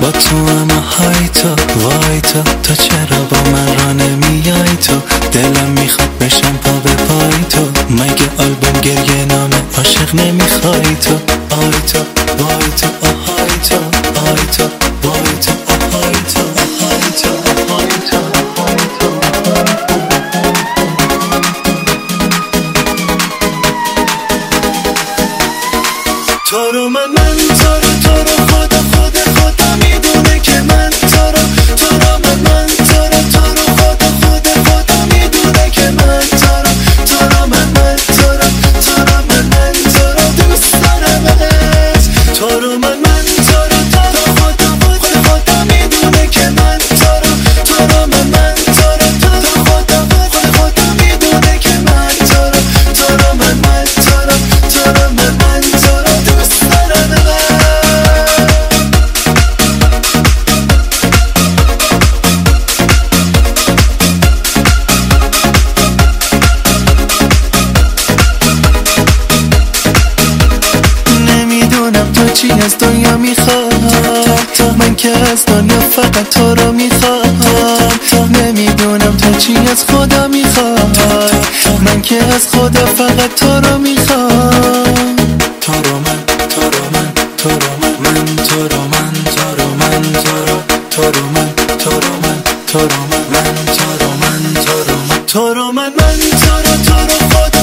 با تو همه های تو وای تو. تو چرا با من را نمیای تو؟ دلم می‌خواد بشم پا به پای تو. مگه آلبوم گریه نامه عاشق نمی‌خوای تو؟ آی تو وای تو آهای تو. آی تو وای تو آهای تو. تو تو تو. تو رو من من تو رو چی از دنیا می‌خوام من که از دنیا فقط تو رو می‌خوام نمی‌دونم تو چی از خدا می‌خوای من که از خدا فقط تو رو می‌خوام تو رو من تو رو من تو رو من من تو رو من تو رو من تو رو تو رو من تو رو من تو رو من من تو رو من تو رو من تو رو من من تو رو تو رو خدا